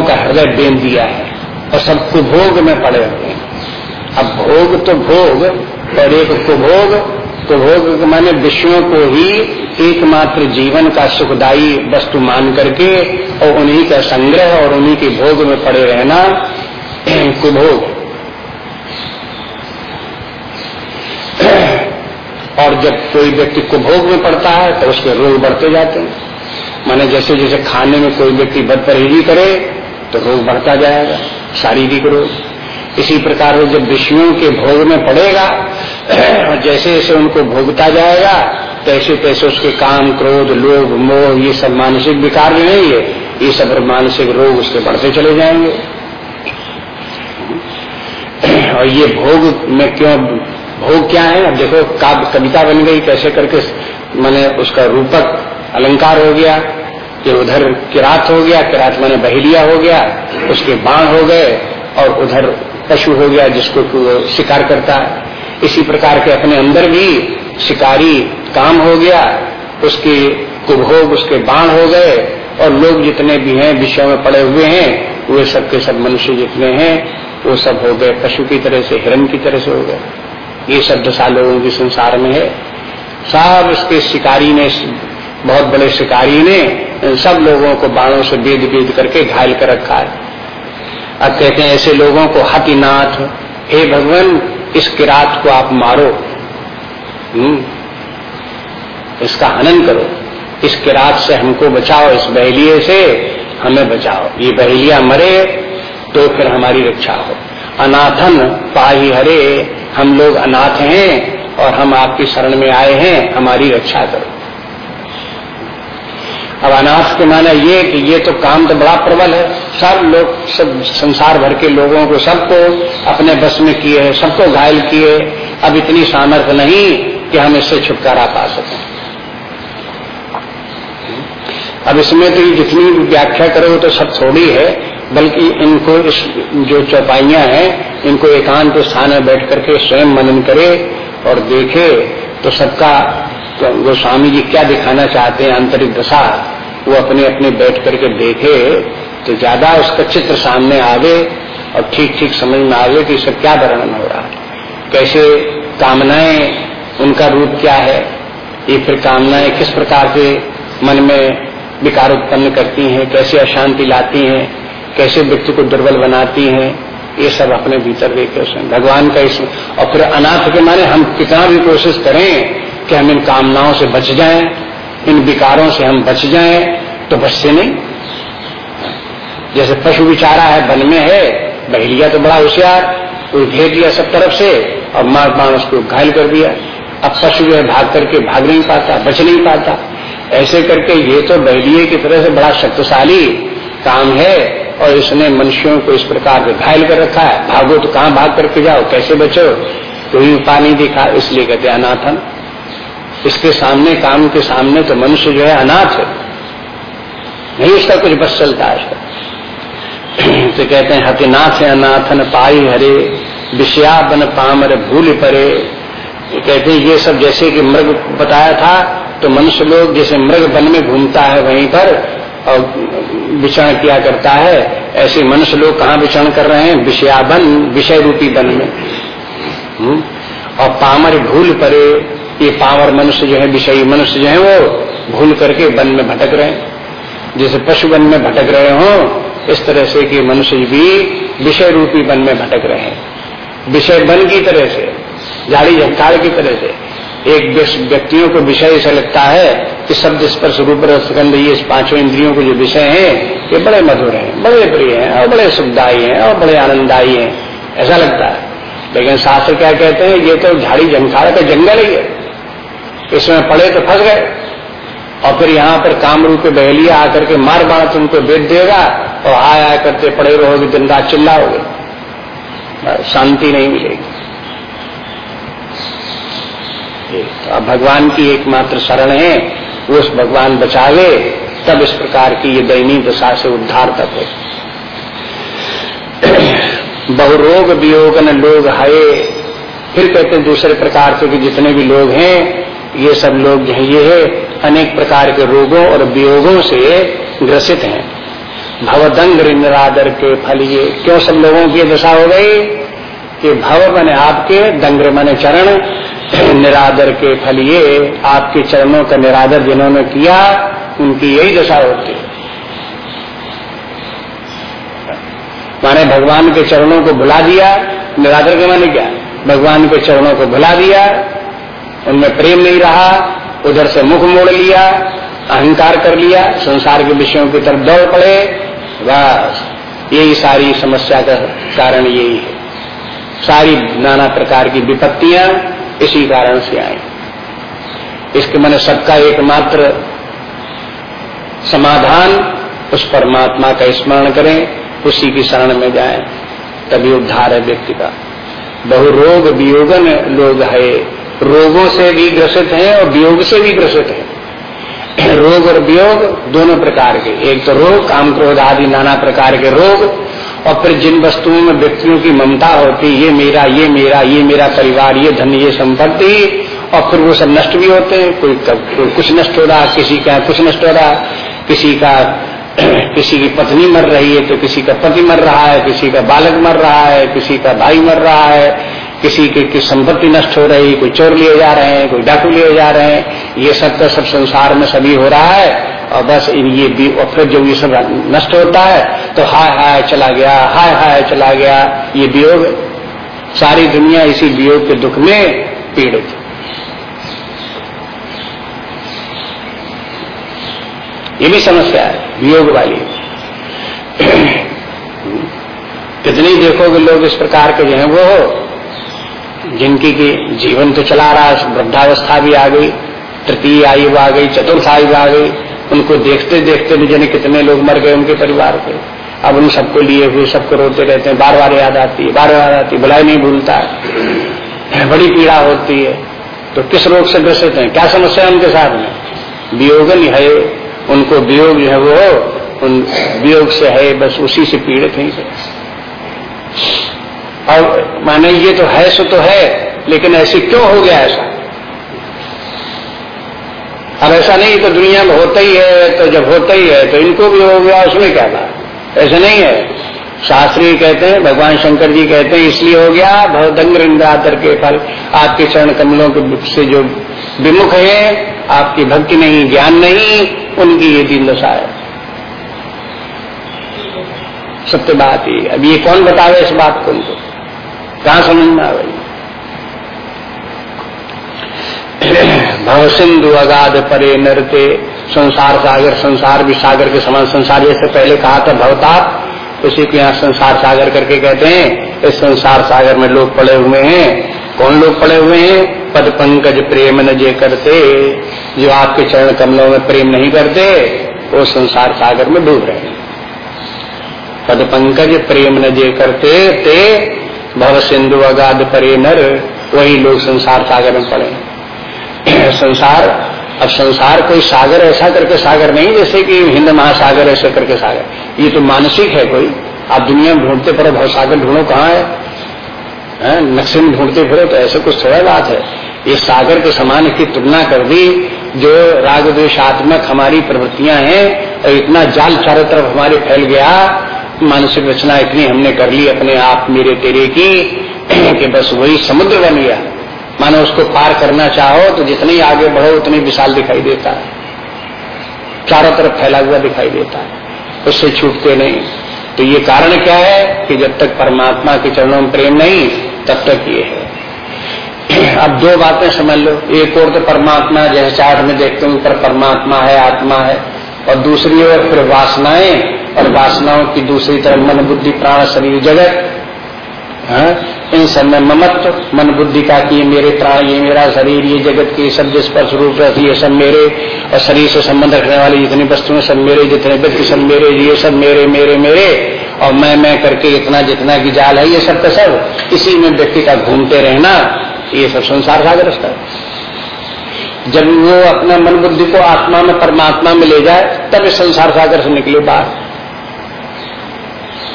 लोगों का हृदय बेन दिया है और सब कुभोग में पड़े हुए हैं। अब भोग तो भोग, और एक कुभोग कुभोग माने विषयों को ही एकमात्र जीवन का सुखदायी वस्तु मान करके और उन्हीं का संग्रह और उन्हीं के भोग में पड़े रहना कुभोग। और जब कोई व्यक्ति कुभोग में पड़ता है तो उसके रोग बढ़ते जाते हैं। माने जैसे जैसे खाने में कोई व्यक्ति बद परहेजी करे तो रोग बढ़ता जाएगा, शारीरिक रोग। इसी प्रकार वो जब विषयों के भोग में पड़ेगा, और जैसे जैसे उनको भोगता जाएगा, तैसे तैसे उसके काम, क्रोध, लोभ, मोह, ये सब मानसिक विकार नहीं है, ये सब मानसिक रोग उसके बढ़ते चले जाएँगे। और ये भोग में क्यों, भोग क्या है? अब देखो कविता बन गई, कैसे करके, मैंने उसका रूपक अलंकार हो गया। कि उधर किरात हो गया, किरात मैंने बहेलिया हो गया, उसके बाण हो गए और उधर पशु हो गया जिसको शिकार करता है। इसी प्रकार के अपने अंदर भी शिकारी काम हो गया, उसके कुभोग, उसके बाण हो गए और लोग जितने भी हैं, विषयों में पड़े हुए हैं, वे सब के सब मनुष्य जितने हैं, वो सब हो गए पशु की तरह से हिरण की तरह से हो गए। ये सब दशा लोगों के संसार में है। सब उसके शिकारी ने, बहुत बड़े शिकारी ने सब लोगों को बाणों से बेद बेद करके घायल कर रखा है। अब कहते हैं ऐसे लोगों को हतिनाथ हे भगवान इस किरात को आप मारो। हम्म, इसका हनन करो। इस किरात से हमको बचाओ इस बहलिए से हमें बचाओ। ये बहलिया मरे तो फिर हमारी रक्षा हो। अनाथन पाही हरे हम लोग अनाथ हैं और हम आपकी शरण में आए हैं हमारी रक्षा करो। अब अनाथ के माना ये कि ये तो काम तो बड़ा प्रबल है। सब लोग, सब संसार भर के लोगों को, सबको अपने बस में किए, सबको घायल किए। अब इतनी सामर्थ्य नहीं कि हम इससे छुटकारा पा सकें। अब इसमें तो जितनी व्याख्या करो तो सब थोड़ी है, बल्कि इनको इस जो चौपाइयाँ हैं, इनको एकांत स्थान में बैठ करके स्वयं मनन करे और देखे तो सबका तो गोस्वामी जी क्या दिखाना चाहते हैं आंतरिक दशा? वो अपने अपने बैठ करके देखे तो ज़्यादा उसका चित्र सामने आवे और ठीक ठीक समझ में आवे कि इसका क्या वर्णन हो रहा है। कैसे कामनाएँ, उनका रूप क्या है, ये फिर कामनाएँ किस प्रकार से मन में विकार उत्पन्न करती हैं, कैसे अशांति लाती हैं, कैसे व्यक्ति को दुर्बल बनाती हैं, ये सब अपने भीतर देखे उसमें भगवान का इस और फिर अनाथ के माने हम कितना भी कोशिश करें कि हम इन कामनाओं से बच जाएँ इन विकारों से हम बच जाएँ तो बचते नहीं। जैसे पशु बिचारा है, वन में है, बहेलिया तो बड़ा होशियार, कोई घेर दिया सब तरफ़ से, और मार मार उसको घायल कर दिया। अब पशु जो है, भाग करके भाग नहीं पाता, बच नहीं पाता। ऐसे करके ये तो बहलिए की तरह से बड़ा शक्तिशाली काम है, और इसने मनुष्यों को इस प्रकार से घायल कर रखा है। भागो तो कहाँ भाग करके जाओ, कैसे बचो? कोई उपाय नहीं दिखा, इसलिए कहते अनाथन। इसके सामने, काम के सामने तो मनुष्य जो है अनाथ है। नहीं, उसका कुछ बस चलता है तो कहते हैं हतिनाथ है अनाथन पाई हरे विषया बन पामर भूल परे। कहते हैं, ये सब जैसे कि मृग बताया था तो मनुष्य लोग जैसे मृग वन में घूमता है वहीं पर और विचरण किया करता है, ऐसे मनुष्य लोग कहाँ विचरण कर रहे हैं? विषयाबन विषय रूपी वन में। हम्म? और पामर भूल परे ये पावर मनुष्य जो है, विषयी मनुष्य जो है, वो भूल करके वन में भटक रहे हैं। जैसे पशु वन में भटक रहे हो, इस तरह से कि मनुष्य भी विषय रूपी वन में भटक रहे हैं। विषय वन की तरह से झाड़ी झंकार की तरह से, एक व्यक्तियों को विषय ऐसा लगता है कि शब्द स्पर्श, रूप रसगंध ये पाँचों इंद्रियों के जो विषय हैं, ये बड़े मधुर हैं, बड़े प्रिय हैं, और बड़े सुखदायी हैं, और बड़े आनंददायी हैं। ऐसा लगता है। लेकिन शास्त्र क्या कहते हैं, ये तो झाड़ी झंकार का जंगल ही है। इसमें पड़े तो फंस गए। और फिर यहाँ पर काम रूप बहलिया आकर के मार बाण तुमको बेच देगा और आया आया करते पड़े रहोगे, दिन रात चिल्लाओगे शांति नहीं मिलेगी। तो अब भगवान की एकमात्र शरण है, वो उस भगवान बचावे, तब इस प्रकार की ये दयनीय दशा से उद्धार तक हो। बहुरोग वियोगन लोग हाये। फिर कहते दूसरे प्रकार से कि जितने भी लोग हैं ये सब लोग ये है, अनेक प्रकार के रोगों और वियोगों से ग्रसित हैं। भवदंग्र निरादर के फल ये क्यों सब लोगों की दशा हो गई? कि भव मने आपके, दंग्र मने चरण। निरादर के फल ये आपके चरणों का निरादर जिन्होंने किया, उनकी यही दशा होती माने भगवान के चरणों को भुला दिया, निरादर के माने क्या? भगवान के चरणों को भुला दिया उनमें प्रेम नहीं रहा, उधर से मुख मोड़ लिया, अहंकार कर लिया, संसार के विषयों की तरफ़ दौड़ पड़े। बस, यही सारी समस्या का कारण यही है। सारी नाना प्रकार की विपत्तियाँ इसी कारण से आई। इसके मैंने सबका एकमात्र समाधान, उस परमात्मा का स्मरण करें, उसी की शरण में जाएँ। तभी उद्धार है व्यक्ति का। बहु रोग वियोगन लोग है। रोगों से भी ग्रसित है और वियोग से भी ग्रसित है। रोग और वियोग दोनों प्रकार के। एक तो रोग काम क्रोध आदि नाना प्रकार के रोग और फिर जिन वस्तुओं में व्यक्तियों की ममता होती ये मेरा ये मेरा ये मेरा परिवार ये धन ये संपत्ति और फिर वो सब नष्ट भी होते हैं। कोई, कुछ नष्ट हो रहा किसी का कुछ नष्ट हो रहा किसी का किसी की पत्नी मर रही है तो किसी का पति मर रहा है किसी का बालक मर रहा है किसी का भाई मर रहा है किसी की, की संपत्ति नष्ट हो रही कोई चोर लिए जा रहे हैं कोई डाकू लिए जा रहे हैं ये सब का सब संसार में सभी हो रहा है और बस ये भी और फिर जब ये सब नष्ट होता है तो हाय हाय चला गया हाय हाय चला गया ये वियोग सारी दुनिया इसी वियोग के दुख में पीड़ित ये भी समस्या है वियोग वाली। कितनी देखोगे लोग इस प्रकार के जो है वो जिनकी की जीवन तो चला रहा है, वृद्धावस्था भी आ गई, तृतीय आयु आ गई, चतुर्थ आयु आ गई, उनको देखते देखते भी जने कितने लोग मर गए उनके परिवार के। अब उन सबको लिए हुए, सबको रोते रहते हैं बार बार याद आती है बार बार आती है बुलाई नहीं भूलता। बड़ी पीड़ा होती है। तो किस रोग से ग्रसित है? क्या समस्या है उनके साथ में? वियोगन है, उनको वियोग जो है वो, उन वियोग से है, बस उसी से पीड़ित है। और माने ये तो है, सो तो है, लेकिन ऐसे क्यों हो गया ऐसा? अब ऐसा नहीं तो दुनिया में होता ही है तो जब होता ही है तो इनको भी हो गया, उसमें क्या बात ऐसा नहीं है। शास्त्री कहते हैं, भगवान शंकर जी कहते हैं, इसलिए हो गया भवदंग इंद्रातर के फल। आपके चरण कमलों के से जो विमुख है, आपकी भक्ति नहीं, ज्ञान नहीं, उनकी ये दिन दशा है। सत्य बात ही। अब ये कौन बतावे इस बात को उनको? कहा समझ में आ गई भव सिंधु अगाध परे नरते, संसार सागर, संसार भी सागर के समान संसार, जैसे पहले कहा था भवताप, उसी को यहाँ संसार सागर करके कहते हैं, इस संसार सागर में लोग पड़े हुए हैं। कौन लोग पड़े हुए हैं? पद पंकज प्रेम न जे करते, जो आपके चरण कमलों में प्रेम नहीं करते, वो संसार सागर में डूब रहे हैं। पद पंकज प्रेम न जे करते, ते भव सिंधु अगाध परे नर वही लोग संसार सागर में पड़े संसार अब संसार कोई सागर ऐसा करके सागर नहीं जैसे कि हिंद महासागर ऐसे करके सागर। ये तो मानसिक है कोई। आप दुनिया में ढूंढते पड़ो भव सागर ढूंढो कहाँ है, नक्शे में ढूंढते फिरो तो ऐसे कुछ थोड़ा बात है। ये सागर के समान की तुलना कर दी जो राग द्वेशात्मक हमारी प्रवृत्तियाँ हैं और इतना जाल चारों तरफ़ हमारे फैल गया मानसिक रचना इतनी हमने कर ली अपने आप मेरे तेरे की, कि बस वही समुद्र बन गया। मानो उसको पार करना चाहो तो जितने आगे बढ़ो, उतनी विशाल दिखाई देता है। चारों तरफ़ फैला हुआ दिखाई देता है। उससे छूटते नहीं। तो ये कारण क्या है कि जब तक परमात्मा के चरणों में प्रेम नहीं, तब तक ये है। अब दो बातें समझ लो। एक और तो परमात्मा जैसे चार्ट में देखते हैं, ऊपर परमात्मा है, आत्मा है, और दूसरी ओर फिर वासनाएँ। और वासनाओं की दूसरी तरफ़ मन बुद्धि प्राण शरीर जगत हाँ? इन सब में ममत्व, मन बुद्धि का कि ये मेरे प्राण, ये मेरा शरीर, ये जगत के सब स्पर्श रूप रहती ये सब मेरे, और शरीर से संबंध रखने वाली जितनी वस्तुएँ सब मेरे, जितने व्यक्ति, सब मेरे, ये सब मेरे मेरे मेरे, और मैं मैं करके इतना जितना की जाल है, ये सब का सब, इसी में व्यक्ति का घूमते रहना, ये सब संसार साग्रस्त है जब वो अपना मन बुद्धि को आत्मा में, परमात्मा में ले जाए, तब इस संसार सागर से निकले बाहर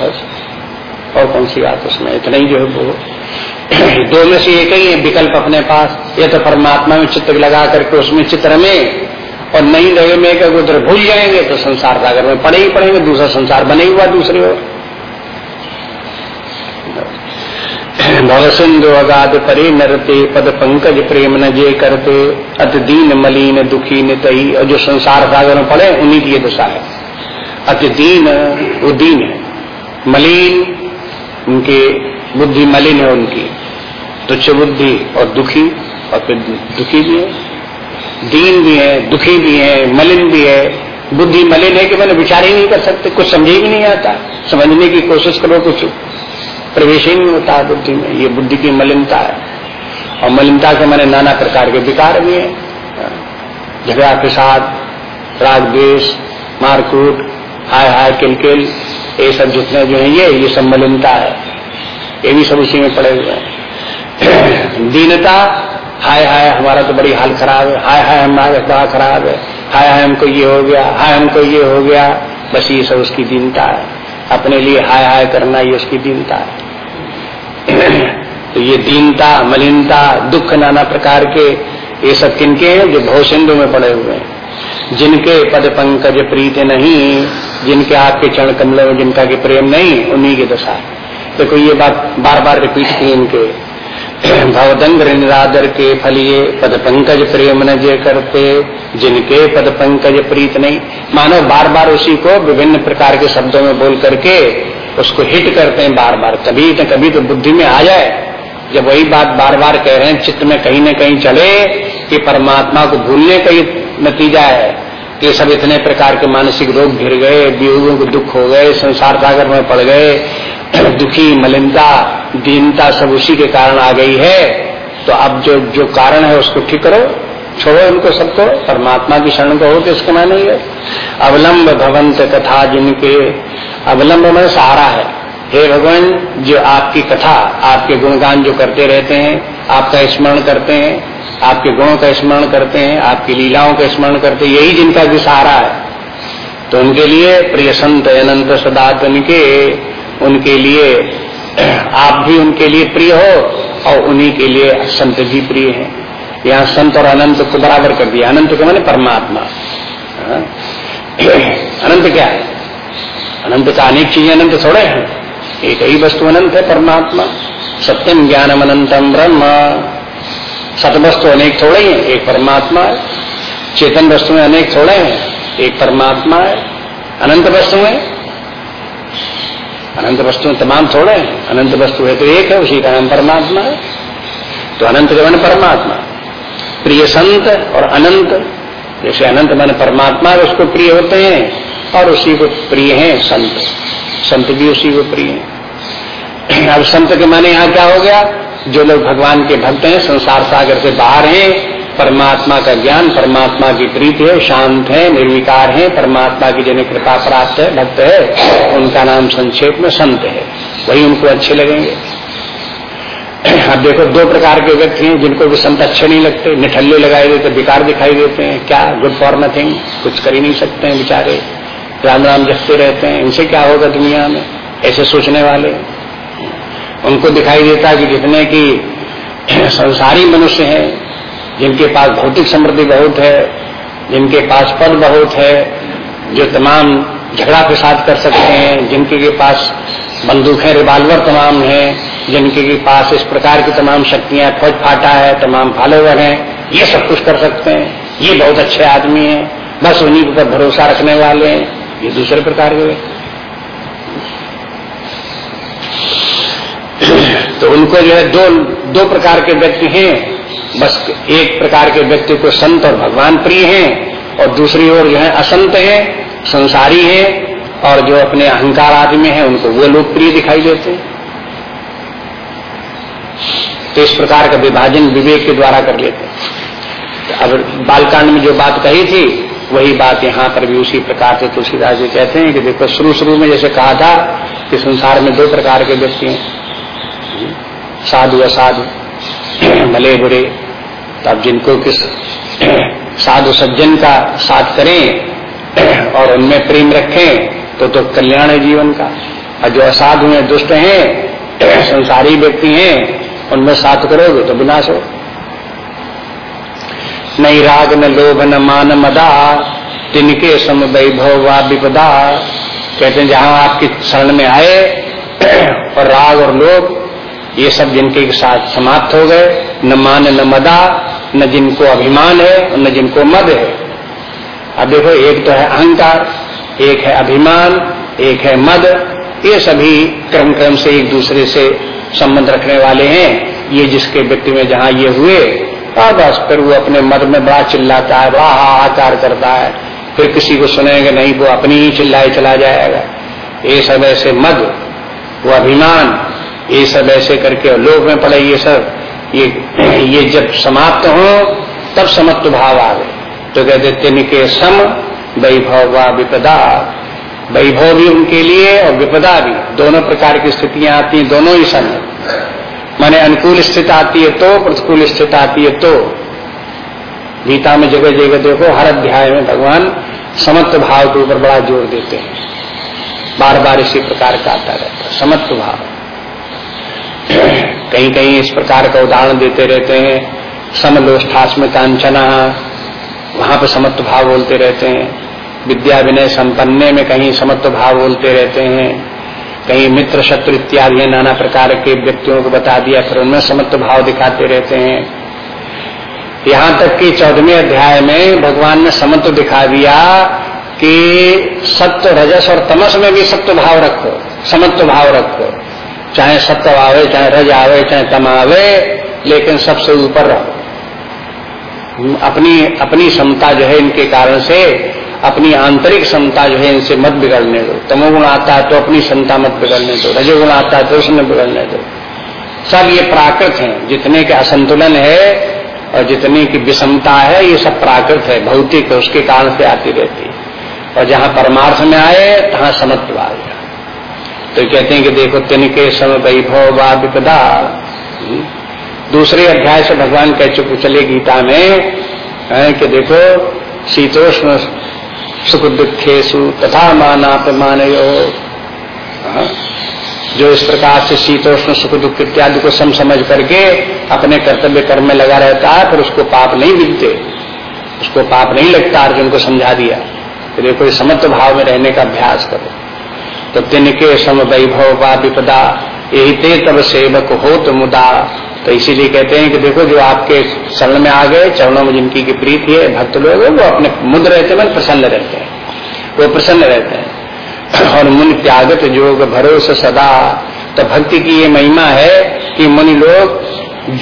और कौन सी बात उसमें? इतना ही जो है वो। दो में से एक ही विकल्प अपने पास। ये तो परमात्मा में चित्र लगा करके उसमें चित्र में। और नहीं रहे में अगर उधर भूल जाएँगे तो संसार सागर में पड़े ही पड़ेंगे, दूसरा संसार बने ही हुआ दूसरी ओर। भव सिंधु अगाध परे नरते, पद पंकज प्रेम न जे करते। अति दीन मलिन दुखी नितई। और जो संसार सागर में पड़े, उन्हीं की दशा है अति दीन, वो दीन है। मलिन, उनके बुद्धि मलिन है उनकी। तुच्छ बुद्धि और दुखी, और फिर दुखी भी है। दीन भी है, दुखी भी है, मलिन भी है। बुद्धि मलिन है कि मैंने विचार ही नहीं कर सकते, कुछ समझे भी नहीं आता। समझने की कोशिश करो कुछ। प्रवेश ही नहीं होता बुद्धि में, ये बुद्धि की मलिनता है। और मलिनता के मैंने नाना प्रकार के विकार भी है। झगड़ा के साथ राग मारकूट, हाय हाय, किलकिल ये सब जितने जो है, ये ये सब मलिनता है। ये भी सब उसी में पड़े हुए हैं। दीनता, हाय हाय, हमारा तो बड़ी हाल खराब है। हाय हाय, हमारा बड़ा खराब है। हाय हाय, हमको ये हो गया। हाय, हमको ये हो गया। बस ये सब उसकी दीनता है। अपने लिए हाय हाय करना ये उसकी दीनता है। तो ये दीनता, मलिनता, दुख नाना प्रकार के, ये सब किनके जो भव सिंधु में पड़े हुए हैं। जिनके पद पंकज प्रीत नहीं, जिनके आपके चरण कमलों में जिनका के प्रेम नहीं, उन्हीं की दशा देखो, ये बात बार बार रिपीट की इनके। भवदंग निरादर के फलिए पद पंकज प्रेम न जे करते, जिनके पद पंकज प्रीत नहीं। मानो बार बार उसी को विभिन्न प्रकार के शब्दों में बोल करके उसको हिट करते हैं बार बार कभी न कभी तो बुद्धि में आ जाए। जब वही बात बार बार कह रहे हैं, चित्त में कहीं न कहीं चले कि परमात्मा को भूलने का ही नतीजा है कि सब इतने प्रकार के मानसिक रोग घिर गए, वियोगों को दुख हो गए, संसार सागर में पड़ गए, दुखी, मलिनता, दीनता सब उसी के कारण आ गई है। तो अब जो जो कारण है उसको ठीक करो, छोड़ो उनको सबको, परमात्मा की शरण को हो तो इसके माने है अवलंब भवंत कथा जिनके, अवलंब में सहारा है। हे भगवान, जो आपकी कथा, आपके गुणगान जो करते रहते हैं, आपका स्मरण करते हैं आपके गुणों का स्मरण करते हैं, आपकी लीलाओं का स्मरण करते हैं, यही जिनका भी सहारा है। तो उनके लिए प्रिय संत अनंत सदा उनके उनके लिए, आप भी उनके लिए प्रिय हो और उन्हीं के लिए संत भी प्रिय हैं। यहाँ संत और अनंत को बराबर कर दिया। अनंत के माने परमात्मा। हाँ? अनंत क्या है? अनंत का अनेक चीज़ें अनंत थोड़े हैं। एक ही वस्तु अनंत है परमात्मा। सत्यम ज्ञानम अनंतम ब्रह्म। सत वस्तु अनेक थोड़े हैं, एक परमात्मा है। चेतन वस्तु में अनेक थोड़े हैं, एक परमात्मा है। अनंत वस्तु में अनंत वस्तु में तमाम थोड़े हैं। अनंत वस्तु है तो एक है, उसी का नाम परमात्मा है। तो अनंत के मन परमात्मा। प्रिय संत और अनंत, जैसे अनंत मन परमात्मा है, उसको प्रिय होते हैं, और उसी को प्रिय है संत। संत भी उसी को प्रिय है। अब संत के माने यहाँ क्या हो गया? जो लोग भगवान के भक्त हैं, संसार सागर से बाहर हैं, परमात्मा का ज्ञान, परमात्मा की प्रीति है, शांत है, निर्विकार है, परमात्मा की जिन्हें कृपा प्राप्त है, भक्त है, उनका नाम संक्षेप में संत है। वही उनको अच्छे लगेंगे। अब देखो, दो प्रकार के व्यक्ति हैं जिनको भी संत अच्छे नहीं लगते, निठल्ले लगाए देते, बेकार दिखाई देते हैं। क्या गुड फॉर नथिंग कुछ कर ही नहीं सकते हैं बेचारे। राम राम जपते रहते हैं। इनसे क्या होगा दुनिया में? ऐसे सोचने वाले। उनको दिखाई देता कि जितने की संसारी मनुष्य हैं, जिनके पास भौतिक समृद्धि बहुत है, जिनके पास पद बहुत है, जो तमाम झगड़ा प्रसाद कर सकते हैं, जिनके के पास बंदूकें रिवाल्वर तमाम हैं, जिनके के पास इस प्रकार की तमाम शक्तियाँ फौज फाटा है, तमाम फॉलोवर हैं, ये सब कुछ कर सकते हैं। ये बहुत अच्छे आदमी हैं, बस उन्हीं पर भरोसा रखने वाले हैं। ये दूसरे प्रकार के तो उनको जो है दो दो प्रकार के व्यक्ति हैं। बस एक प्रकार के व्यक्ति को संत और भगवान प्रिय हैं और दूसरी ओर जो है असंत है, संसारी है और जो अपने अहंकार आदि में है, उनको वो लोग प्रिय दिखाई देते हैं। तो इस प्रकार का विभाजन विवेक के द्वारा कर लेते हैं। अब बालकांड में जो बात कही थी, वही बात यहाँ पर भी उसी प्रकार से तुलसीदास जी कहते हैं कि देखो शुरू शुरू में जैसे कहा था कि संसार में दो प्रकार के व्यक्ति हैं। साधु, असाधु, भले बुरे तो अब जिनको किस साधु सज्जन का साथ करें और उनमें प्रेम रखें तो तो कल्याण है जीवन का। और जो असाधु हैं, दुष्ट हैं, संसारी व्यक्ति हैं, उनमें साथ करोगे तो विनाश हो नहीं राग, न लोभ, न मान मदा, तिनके सम वैभव व विपदा। कहते हैं, जहाँ आपकी शरण में आए, और राग और लोभ ये सब जिनके साथ समाप्त हो गए, न मान, न मदा, न जिनको अभिमान है और न जिनको मद है। अब देखो, एक तो है अहंकार, एक है अभिमान, एक है मद। ये सभी क्रम क्रम से एक दूसरे से संबंध रखने वाले हैं। ये जिसके व्यक्ति में जहाँ ये हुए और बस फिर वो अपने मद में बड़ा चिल्लाता है, बड़ा हाहाकार करता है। फिर किसी को सुनेंगे, नहीं, वो अपनी ही चिल्लाए चला जाएगा। ये सब ऐसे मद, वो अभिमान ये सब ऐसे करके लोग में पड़े ये सब, ये ये जब समाप्त हो, तब समत्व भाव आ गए तो कहते तिनके सम वैभव व विपदा। वैभव भी उनके लिए और विपदा भी। दोनों प्रकार की स्थितियाँ आती हैं, दोनों ही सम माने अनुकूल स्थिति आती है तो प्रतिकूल स्थिति आती है तो। गीता में जगह जगह देखो, हर अध्याय में भगवान समत्व भाव के ऊपर बड़ा ज़ोर देते हैं। बार बार इसी प्रकार का आता रहता है, समत्व भाव। कहीं कहीं इस प्रकार का उदाहरण देते रहते हैं। समलोष्ठास में कांचना वहाँ पर समत्व भाव बोलते रहते हैं। विद्या विनय संपन्ने में कहीं समत्व भाव बोलते रहते हैं। कहीं मित्र शत्रु इत्यादि नाना प्रकार के व्यक्तियों को बता दिया फिर उनमें समत्व भाव दिखाते रहते हैं। यहाँ तक कि चौदहवें अध्याय में भगवान ने समत्व दिखा दिया कि सत्य रजस और तमस में भी सत्य भाव रखो, समत्व भाव रखो। चाहे सत्य आवे, चाहे रज आवे, चाहे तम आवे, लेकिन सबसे ऊपर रहो। अपनी अपनी क्षमता जो है इनके कारण से, अपनी आंतरिक क्षमता जो है इनसे मत बिगड़ने दो। तमोगुण आता है तो अपनी क्षमता मत बिगड़ने दो। रजोगुण आता है तो उसमें बिगड़ने दो। सब ये प्राकृत है। जितने के असंतुलन है और जितने की विषमता है, ये सब प्राकृत है। भौतिक है, उसके कारण से आती रहती है। और जहाँ परमार्थ में आए, तहां समत्व आ गया। तो कहते हैं कि देखो तिनके सम वैभव व विपदा दूसरे अध्याय से भगवान कह चुके चले गीता में कि देखो, शीतोष्ण सुख दुखेशु तथा मानापमान हाँ? जो इस प्रकार से शीतोष्ण सुख दुख इत्यादि को सम समझ करके अपने कर्तव्य कर्म में लगा रहता है, फिर उसको पाप नहीं बिकते उसको पाप नहीं लगता, अर्जुन को समझा दिया। तो देखो समत्व भाव में रहने का अभ्यास करो। तो तिनके सम वैभव व विपदा यही ते तब सेवक हो तो मुदा। तो इसीलिए कहते हैं कि देखो, जो आपके शरण में आ गए, चरणों में जिनकी की प्रीति है, भक्त लोग वो अपने मुद्र रहते हैं प्रसन्न रहते हैं। वो प्रसन्न रहते हैं। और मुन त्यागत योग भरोस सदा। तो भक्ति की ये महिमा है कि मुनि लोग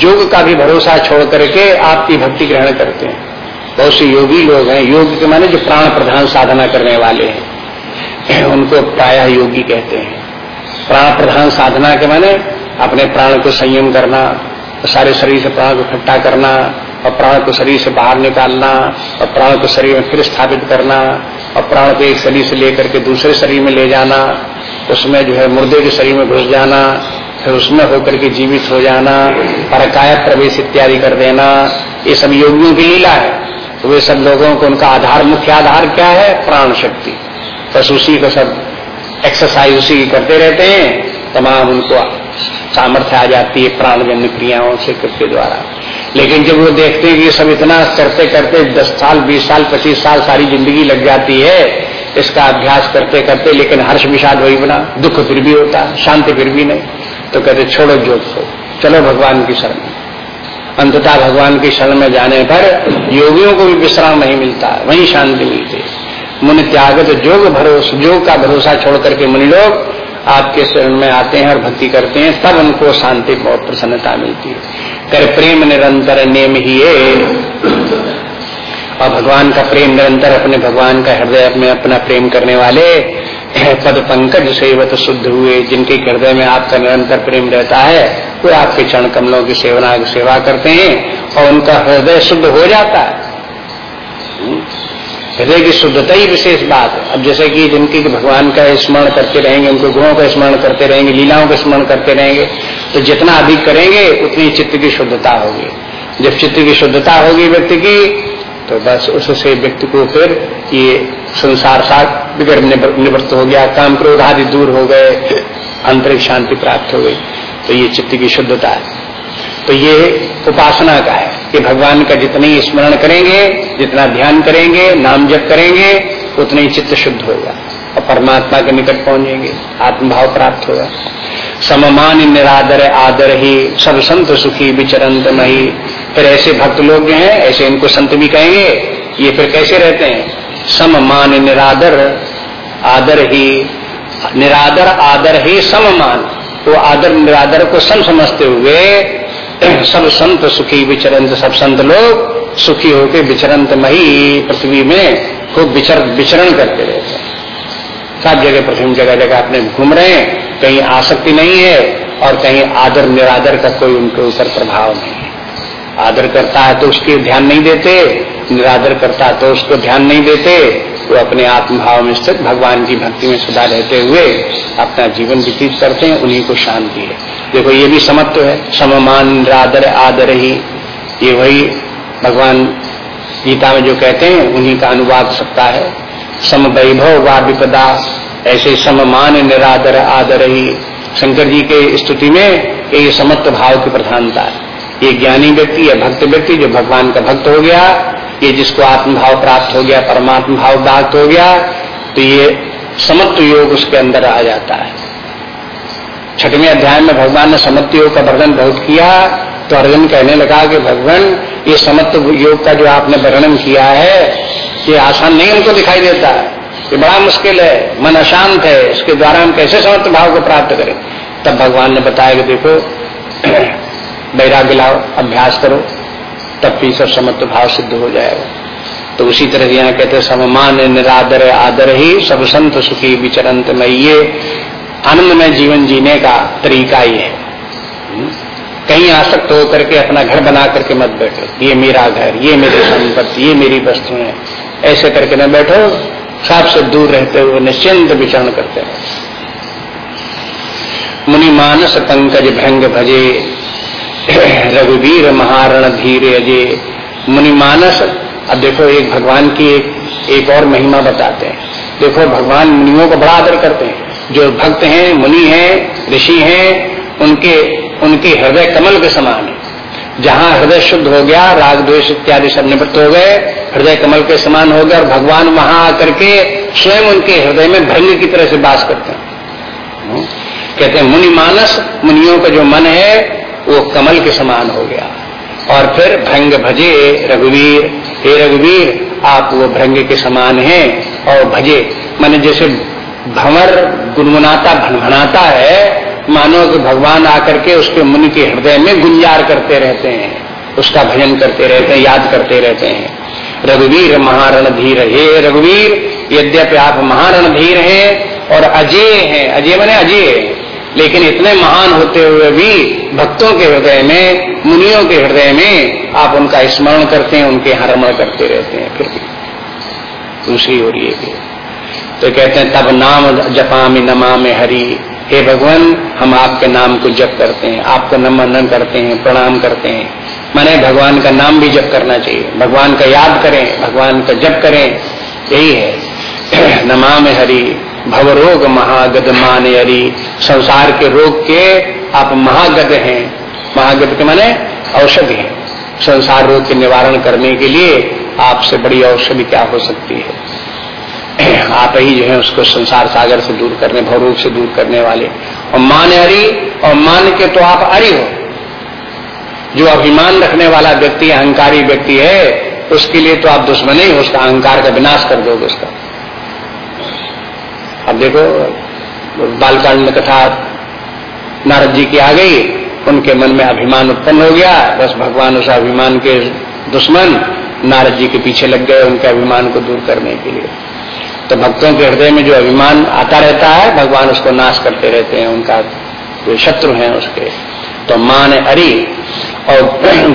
योग का भी भरोसा छोड़ करके आपकी भक्ति ग्रहण करते हैं। बहुत से योगी लोग हैं। योग के माने जो प्राण प्रधान साधना करने वाले हैं। उनको प्राय योगी कहते हैं। प्राण प्रधान साधना के माने अपने प्राण को संयम करना, सारे शरीर से प्राण को इकट्ठा करना, और प्राण को शरीर से बाहर निकालना, और प्राण को शरीर में फिर स्थापित करना, और प्राण को एक शरीर से लेकर के दूसरे शरीर में ले जाना, उसमें जो है मुर्दे के शरीर में घुस जाना, फिर उसमें होकर के जीवित हो जाना, परकाय प्रवेश इत्यादि कर देना, ये सब योगियों की लीला है। तो वे सब लोगों को उनका आधार, मुख्य आधार क्या है? प्राण शक्ति। बस उसी को सब एक्सरसाइज उसी की करते रहते हैं। तमाम उनको सामर्थ्य आ जाती है प्राणजन्य क्रियाओं से के द्वारा। लेकिन जब वो देखते हैं कि सब इतना करते करते दस साल, बीस साल, पच्चीस साल सारी ज़िंदगी लग जाती है, इसका अभ्यास करते करते लेकिन हर्ष विषाद वही बना, दुख फिर भी होता, शांति फिर भी नहीं। तो कहते, छोड़ो जोग को, चलो भगवान की शरण अंततः भगवान की शरण में जाने पर योगियों को भी विश्राम नहीं मिलता, वही शांति मिलती है। मुनि त्यागत जोग भरोसा, जोग का भरोसा छोड़ करके मुनि लोग आपके शरण में आते हैं और भक्ति करते हैं, तब उनको शांति और प्रसन्नता मिलती है। कर प्रेम निरंतर नेम ही और भगवान का प्रेम निरंतर अपने भगवान का हृदय में अपना प्रेम करने वाले पद पंकज सेवत शुद्ध हुए, जिनके हृदय में आपका निरंतर प्रेम रहता है, वो आपके चरण कमलों की सेवना, सेवा करते हैं और उनका हृदय शुद्ध हो जाता है। हृदय की शुद्धता ही विशेष बात है। अब जैसे कि जिनकी भगवान का स्मरण करते रहेंगे, उनके गुणों का स्मरण करते रहेंगे, लीलाओं का स्मरण करते रहेंगे तो जितना अधिक करेंगे, उतनी चित्त की शुद्धता होगी। जब चित्त की शुद्धता होगी व्यक्ति की तो बस उससे व्यक्ति को फिर ये संसार साथ बिगड़ निवृत्त हो गया, काम क्रोध आदि दूर हो गए, आंतरिक शांति प्राप्त हो गई। तो ये चित्त की शुद्धता है। तो ये उपासना का है। कि भगवान का जितनी स्मरण करेंगे, जितना ध्यान करेंगे, नाम जप करेंगे, उतना ही चित्त शुद्ध होगा। और परमात्मा के निकट पहुँचेंगे, आत्मभाव प्राप्त होगा। सममान निरादर आदर ही, सब संत सुखी विचरंत मही। फिर ऐसे भक्त लोग जो हैं, ऐसे इनको संत भी कहेंगे, ये फिर कैसे रहते हैं? सममान निरादर आदर ही, निरादर आदर ही सममान। वो आदर निरादर को सम समझते हुए सब संत सुखी विचरंत, सब संत लोग सुखी होके विचरंत मही पृथ्वी में खूब विचर, विचरण करते रहते हैं। सब जगह पृथ्वी जगह जगह अपने घूम रहे हैं, कहीं आसक्ति नहीं है और कहीं आदर निरादर का कोई उनके ऊपर प्रभाव नहीं है। आदर करता है तो उसके ध्यान नहीं देते, निरादर करता है तो उसको ध्यान नहीं देते, वो अपने आत्मभाव में स्थित, भगवान की भक्ति में सदा रहते हुए अपना जीवन व्यतीत करते हैं, उन्हीं को शांति है। देखो, ये भी समत्व है। सममान, रादर, आदर ही। ये वही भगवान गीता में जो कहते हैं, उन्हीं का अनुवाद सकता है। सम वैभव व विपदा ऐसे सममान, निरादर, आदर ही। शंकर जी के स्तुति में ये समत्व भाव की प्रधानता है। ये ज्ञानी व्यक्ति या भक्त व्यक्ति जो भगवान का भक्त हो गया, ये जिसको आत्मभाव प्राप्त हो गया परमात्म भाव प्राप्त हो गया तो ये समत्व योग उसके अंदर आ जाता है। छठवें अध्याय में भगवान ने समत्व योग का वर्णन बहुत किया तो अर्जुन कहने लगा कि भगवान, ये समत्व योग का जो आपने वर्णन किया है, ये आसान नहीं हमको दिखाई देता। ये बड़ा मुश्किल है, मन अशांत है, इसके द्वारा हम कैसे समत्व भाव को प्राप्त करें? तब भगवान ने बताया कि देखो, वैराग्य लाओ, अभ्यास करो, तब भी सब समत्व भाव सिद्ध हो जाएगा। तो उसी तरह यहाँ कहते सममान निरादर आदर ही, सब संत सुखी विचरंत में ये आनंद में जीवन जीने का तरीका ही है। हम्म? कहीं आसक्त होकर के अपना घर बना करके मत बैठो। ये मेरा घर ये मेरी संपत्ति ये मेरी वस्तुएँ ऐसे करके न बैठो। साफ़ से दूर रहते हुए निश्चिंत विचरण करते रहो। मुनि मानस पंकज भंग भजे रघुवीर महारण धीरे अजय मुनि मानस अब देखो एक भगवान की एक, एक और महिमा बताते हैं। देखो भगवान मुनियों को बड़ा आदर करते हैं। जो भक्त हैं, मुनि हैं, ऋषि हैं, उनके उनके हृदय कमल के समान है। जहाँ हृदय शुद्ध हो गया, राग, द्वेष इत्यादि सब निवृत्त हो गए, हृदय कमल के समान हो गया और भगवान वहाँ आकर के स्वयं उनके हृदय में भंग की तरह से बास करते हैं। कहते हैं, मुनि मानस, मुनियों का जो मन है, वो कमल के समान हो गया। और फिर भंग भजे, रघुवीर, हे रघुवीर, आप वो भृंग के समान हैं और भजे। माने जैसे भंवर, गुनगुनाता, भनभनाता है, मानो कि भगवान आकर के उसके मुनि के हृदय में गुंजार करते रहते हैं, उसका भजन करते रहते हैं, याद करते रहते हैं। रघुवीर महारण धीर हे। रघुवीर, यद्यपि आप महारण धीर हैं और अजय हैं, अजय मैंने अजय लेकिन इतने महान होते हुए भी भक्तों के हृदय में, मुनियों के हृदय में आप उनका स्मरण करते हैं, उनके हरमण करते रहते हैं। फिर भी दूसरी हो ये है। तो कहते हैं, तब नाम जपा में नमा में हरि। हे भगवान, हम आपके नाम को जप करते हैं, आपको नमन करते हैं, प्रणाम करते हैं। मैंने भगवान का नाम भी जप करना चाहिए। भगवान का याद करें, भगवान का जप करें। यही है। नमा में हरि भवरोग महागद मान यरी संसार के रोग के आप महागद हैं। महागद के माने औषधि हैं। संसार रोग के निवारण करने के लिए आपसे बड़ी औषधि क्या हो सकती है? आप ही जो है उसको संसार सागर से दूर करने, भवरोग से दूर करने वाले। और मान हरी और मान के तो आप अरि हो। जो अभिमान रखने वाला व्यक्ति, अहंकारी व्यक्ति है, उसके लिए तो आप दुश्मन ही हो, उसका अहंकार का विनाश कर दोगे उसका। अब देखो, बालकांड कथा नारद जी की आ गई, उनके मन में अभिमान उत्पन्न हो गया। बस भगवान उस अभिमान के दुश्मन नारद जी के पीछे लग गए उनके अभिमान को दूर करने के लिए। तो भक्तों के हृदय में जो अभिमान आता रहता है, भगवान उसको नाश करते रहते हैं, उनका जो शत्रु हैं उसके। तो मान अरि और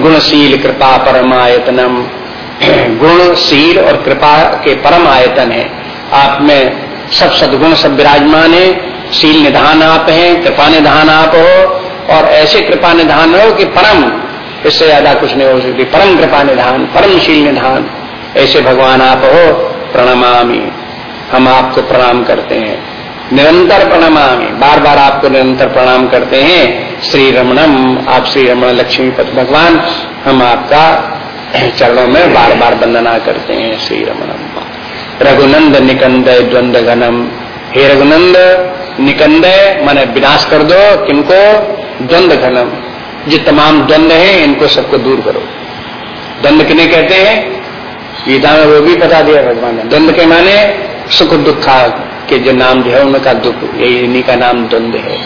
गुणशील कृपा परम परमायतनम गुणशील और कृपा के परम आयतन है। आप में सब सदगुण, सब विराजमान है। शील निधान आप हैं, कृपा निधान आप हो। और ऐसे कृपा निधान हो कि परम, इससे ज़्यादा कुछ नहीं हो सकती। परम कृपा निधान, परम शील निधान, ऐसे भगवान आप हो। प्रणामी हम आपको प्रणाम करते हैं। निरंतर प्रणामी बार बार आपको निरंतर प्रणाम करते हैं। श्री रमणम, आप श्री रमण लक्ष्मीपति भगवान, हम आपका चरणों में बार बार वंदना करते हैं श्री रमणम। रघुनंद निकंद द्वंद घनम हे रघुनंद निकंद मैंने विनाश कर दो किनको? द्वंद घनम जो तमाम द्वंद है, इनको सबको दूर करो। द्वंद किन्हें कहते हैं? गीता में वो भी बता दिया भगवान ने। द्वंद के माने सुख दुख के जो नाम जो है, उनका दुख यही इन्हीं का नाम द्वंद है।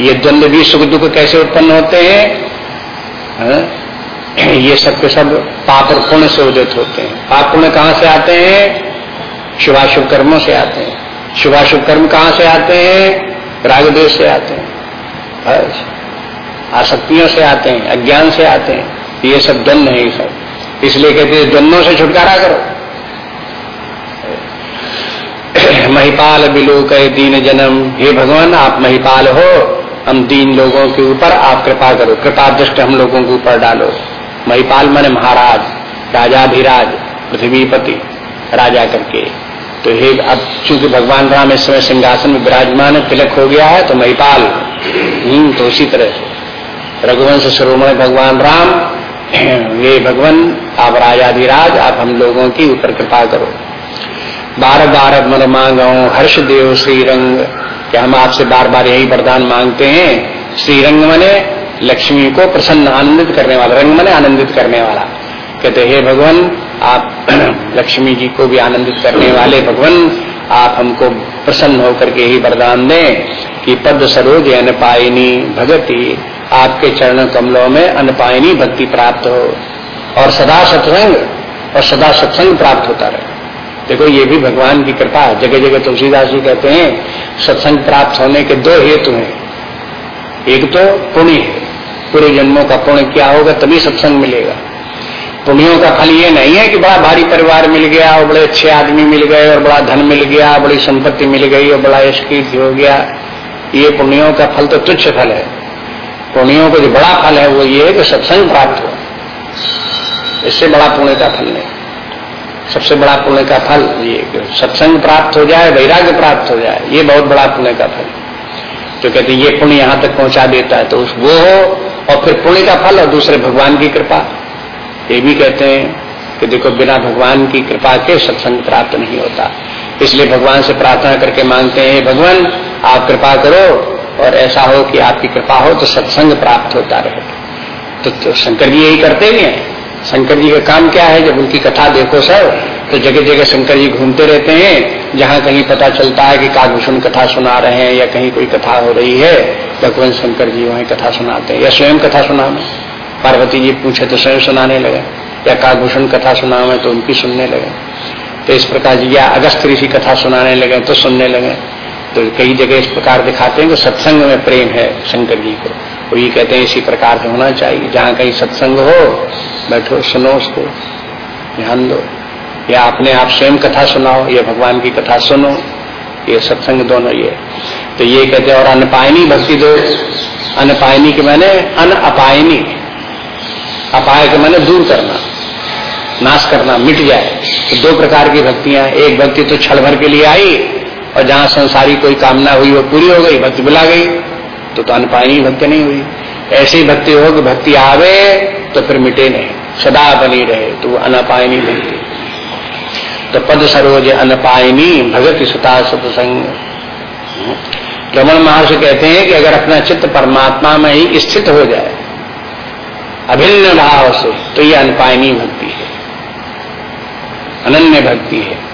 ये द्वंद भी सुख दुख कैसे उत्पन्न होते हैं? ये सब के सब पाप और पुण्य से उदित होते हैं। पाप पुण्य कहाँ से आते हैं? शुभाशुभ कर्मों से आते हैं। शुभाशुभ कर्म कहाँ से आते हैं? राग से आते हैं। आसक्तियों से आते हैं, अज्ञान से आते हैं। ये सब द्वंद है ये सब। इसलिए कहते हैं, द्वंदों से छुटकारा करो। महिपाल बिलो कहे दीन जन्म। हे भगवान, आप महिपाल हो। हम दीन लोगों के ऊपर आप कृपा करो। कृपा दृष्टि हम लोगों के ऊपर डालो। महिपाल मन महाराज, राजाधिराज, पृथ्वीपति, राजा करके। तो हे, अब चूँकि भगवान राम इस समय सिंहासन में विराजमान तिलक हो गया है तो महिपाल हम्म तो उसी तरह रघुवंश शिरोमणि भगवान राम ये भगवान, आप राजाधिराज, आप हम लोगों की ऊपर कृपा करो। बार बार मन मांगो, हर्ष देव श्रीरंग। क्या हम आपसे बार बार यही वरदान मांगते हैं? श्रीरंग मने लक्ष्मी को प्रसन्न आनंदित करने वाला, रंग मने आनंदित करने वाला। कहते, हे भगवान, आप लक्ष्मी जी को भी आनंदित करने वाले भगवान, आप हमको प्रसन्न होकर के ही वरदान दें कि पद सरोज अनपायनी भगति, आपके चरण कमलों में अनपायनी भक्ति प्राप्त हो। और सदा सत्संग, और सदा सत्संग प्राप्त होता रहे। देखो, ये भी भगवान की कृपा है। जगह जगह तुलसीदास जी कहते हैं, सत्संग प्राप्त होने के दो हेतु हैं। एक तो पुण्य है। पूरे जन्मों का पुण्य क्या होगा, तभी सत्संग मिलेगा। पुण्यों का फल ये नहीं है कि बड़ा भारी परिवार मिल गया, और बड़े अच्छे आदमी मिल गए, और बड़ा धन मिल गया, बड़ी संपत्ति मिल गई, और बड़ा यशकीर्ति हो गया। ये पुण्यों का फल तो तुच्छ फल है। पुण्यों का जो बड़ा फल है, वो ये है कि सत्संग प्राप्त हो। इससे बड़ा पुण्य का फल नहीं। सबसे बड़ा पुण्य का फल ये सत्संग प्राप्त हो जाए वैराग्य प्राप्त हो जाए ये बहुत बड़ा पुण्य का फल। तो कहते ये पुण्य यहाँ तक पहुँचा देता है तो उस वो हो और फिर पुण्य का फल और दूसरे भगवान की कृपा। ये भी कहते हैं कि देखो बिना भगवान की कृपा के सत्संग प्राप्त नहीं होता। इसलिए भगवान से प्रार्थना करके मांगते हैं भगवान आप कृपा करो और ऐसा हो कि आपकी कृपा हो तो सत्संग प्राप्त होता रहे। तो, तो शंकर जी यही करते ही हैं। शंकर जी का काम क्या है? जब उनकी कथा देखो सर तो जगह जगह शंकर जी घूमते रहते हैं, जहाँ कहीं पता चलता है कि कागभूषण कथा सुना रहे हैं या कहीं कोई कथा हो रही है, भगवान शंकर जी वहीं कथा सुनाते हैं या स्वयं कथा सुनाने। पार्वती जी पूछे तो स्वयं सुनाने लगे, या काकभूषण कथा सुनावे तो उनकी सुनने लगे। तो इस प्रकार जी या अगस्त ऋषि कथा सुनाने लगे तो सुनने लगे। तो कई जगह इस प्रकार दिखाते हैं कि सत्संग में प्रेम है शंकर जी को। वो ये कहते हैं इसी प्रकार से होना चाहिए। जहाँ कहीं सत्संग हो, बैठो, सुनो उसको, ध्यान दो। या अपने आप स्वयं कथा सुनाओ, या भगवान की कथा सुनो। ये सत्संग दोनों ये। तो ये कहते हैं, और अनपायनी भक्ति दो। अनपायनी के मैंने अन अपायनी अपाय के मैंने दूर करना, नाश करना, मिट जाए। तो दो प्रकार की भक्तियाँ एक भक्ति तो छल भर के लिए आई, और जहाँ संसारी कोई कामना हुई, वो पूरी हो गई, भक्ति बुला गई। तो, तो अनपायनी भक्ति नहीं हुई। ऐसी भक्ति हो कि भक्ति आवे तो फिर मिटे नहीं। सदा बनी रहे तो वो अनपायनी तो पद सरोज अनपायनी भगत सुता सत्संग रमन महर्षि कहते हैं कि अगर अपना चित्त परमात्मा में ही स्थित हो जाए अभिन्न भाव से तो ये अनपायनी भक्ति है। अनन्य भक्ति है।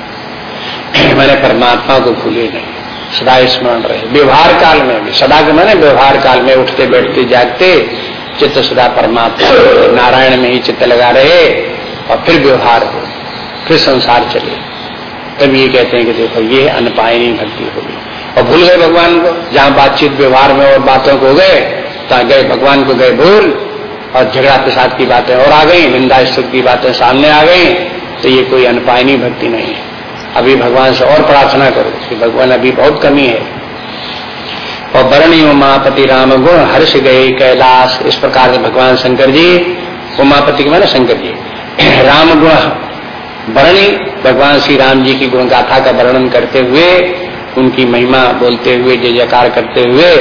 मैंने परमात्मा को भूले नहीं। सदा स्मरण रहे। व्यवहार काल में भी, सदा के मैंने व्यवहार काल में उठते, बैठते, जागते, चित्त सदा परमात्मा नारायण में ही चित्त लगा रहे और फिर व्यवहार हो, फिर संसार चले। तब ये कहते हैं कि देखो, ये अनपायनी भक्ति होगी और भूल गए भगवान को, जहाँ बातचीत व्यवहार में और बातों को गए, तहाँ गए भगवान को गए भूल, और झगड़ा प्रसाद की बातें और आ गई, निंदा स्तुत की बातें सामने आ गई तो ये कोई अनपायनी भक्ति नहीं है। अभी भगवान से और प्रार्थना करो, कि भगवान अभी बहुत कमी है। और वर्णी उमापति राम गुण हर्ष गए कैलाश। इस प्रकार से भगवान शंकर जी उमापति के माने शंकर जी। राम गुण वर्णी, भगवान श्री राम जी की गुण गाथा का वर्णन करते हुए, उनकी महिमा बोलते हुए, जय जयकार करते हुए,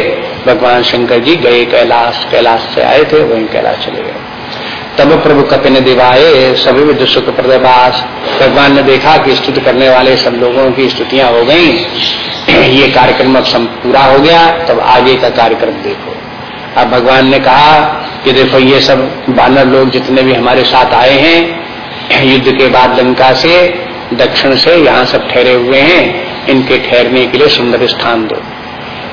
भगवान शंकर जी गए कैलाश। कैलाश से आए थे, वहीं कैलाश चले गए। तब प्रभु कपिन दिवाए, सभी विद सुख प्रदवास भगवान ने देखा कि स्तुत करने वाले सब लोगों की स्तुतियाँ हो गई। ये कार्यक्रम अब पूरा हो गया, तब आगे का कार्यक्रम देखो। अब भगवान ने कहा कि देखो, ये सब बानर लोग जितने भी हमारे साथ आए हैं, युद्ध के बाद लंका से, दक्षिण से यहाँ सब ठहरे हुए हैं, इनके ठहरने के लिए सुंदर स्थान दो।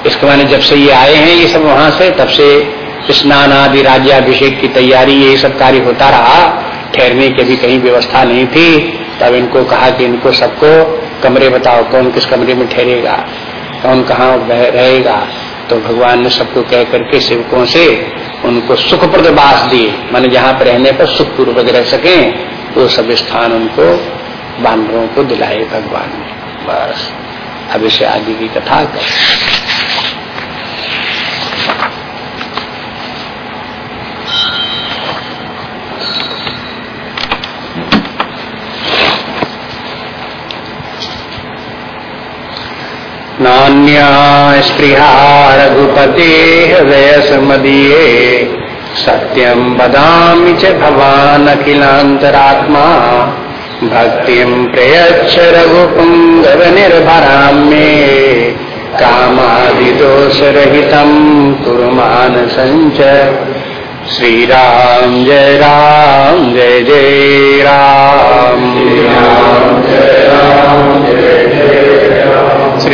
इसके माने जब से ये आए हैं, ये सब वहाँ से, तब से स्नान आदि राज्याभिषेक की तैयारी यही सब कार्य होता रहा। ठहरने की भी कहीं व्यवस्था नहीं थी। तब इनको कहा कि इनको सबको कमरे बताओ, कौन किस कमरे में ठहरेगा, कौन कहाँ रहेगा। तो भगवान ने सबको कह करके सेवकों से उनको सुखप्रद बास दिए। मान जहाँ पर रहने पर सुख पूर्वक रह सके, वो सब स्थान उनको बानरों को दिलाए भगवान ने। बस। अब इसे आगे की कथा कर नान्या स्पृहा रघुपते हृदयसमदीये सत्यं वदामि च भवानखिलान्तरात्मा। भक्तिं प्रयच्छ रघुपुङ्गवनिर्भरां मे कामादिदोषरहितं कुर्मान सञ्च श्रीराम जय राम, जय जय राम। जय राम जय राम।